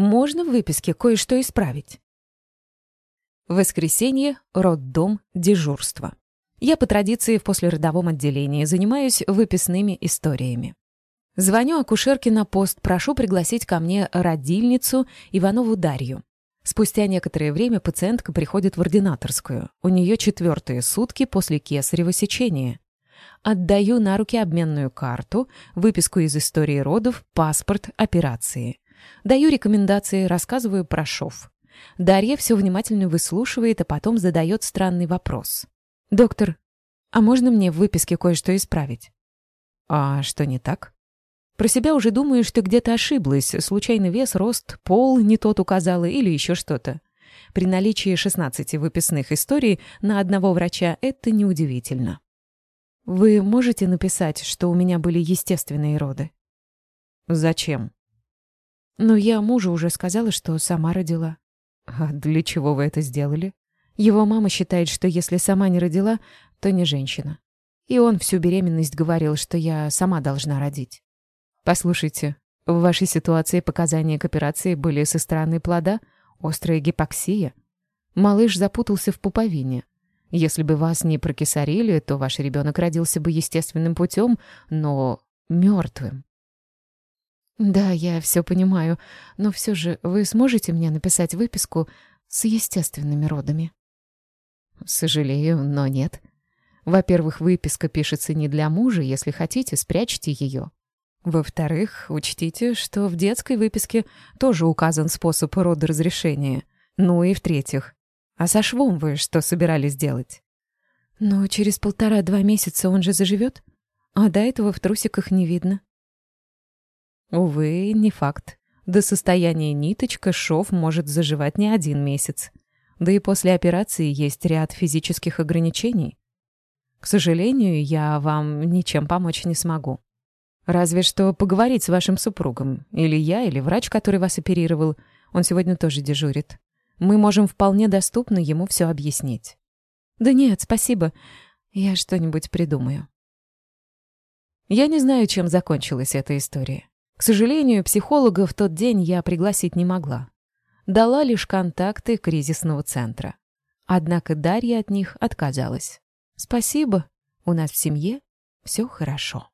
Можно в выписке кое-что исправить? Воскресенье, роддом, дежурство. Я по традиции в послеродовом отделении занимаюсь выписными историями. Звоню акушерке на пост, прошу пригласить ко мне родильницу Иванову Дарью. Спустя некоторое время пациентка приходит в ординаторскую. У нее четвертые сутки после кесарево сечения. Отдаю на руки обменную карту, выписку из истории родов, паспорт, операции. Даю рекомендации, рассказываю про шов. Дарья все внимательно выслушивает, а потом задает странный вопрос. «Доктор, а можно мне в выписке кое-что исправить?» «А что не так?» Про себя уже думаю, что где-то ошиблась. Случайный вес, рост, пол не тот указала или еще что-то. При наличии 16 выписных историй на одного врача это неудивительно. Вы можете написать, что у меня были естественные роды? Зачем? Но я мужу уже сказала, что сама родила. А для чего вы это сделали? Его мама считает, что если сама не родила, то не женщина. И он всю беременность говорил, что я сама должна родить. Послушайте, в вашей ситуации показания к операции были со стороны плода, острая гипоксия. Малыш запутался в пуповине. Если бы вас не прокисарили, то ваш ребенок родился бы естественным путем, но мертвым. Да, я все понимаю, но все же вы сможете мне написать выписку с естественными родами? Сожалею, но нет. Во-первых, выписка пишется не для мужа, если хотите, спрячьте ее. Во-вторых, учтите, что в детской выписке тоже указан способ родоразрешения. Ну и в-третьих, а со швом вы что собирались делать? Но через полтора-два месяца он же заживет, а до этого в трусиках не видно. Увы, не факт. До состояния ниточка шов может заживать не один месяц. Да и после операции есть ряд физических ограничений. К сожалению, я вам ничем помочь не смогу. Разве что поговорить с вашим супругом. Или я, или врач, который вас оперировал. Он сегодня тоже дежурит. Мы можем вполне доступно ему все объяснить. Да нет, спасибо. Я что-нибудь придумаю. Я не знаю, чем закончилась эта история. К сожалению, психолога в тот день я пригласить не могла. Дала лишь контакты кризисного центра. Однако Дарья от них отказалась. Спасибо, у нас в семье все хорошо.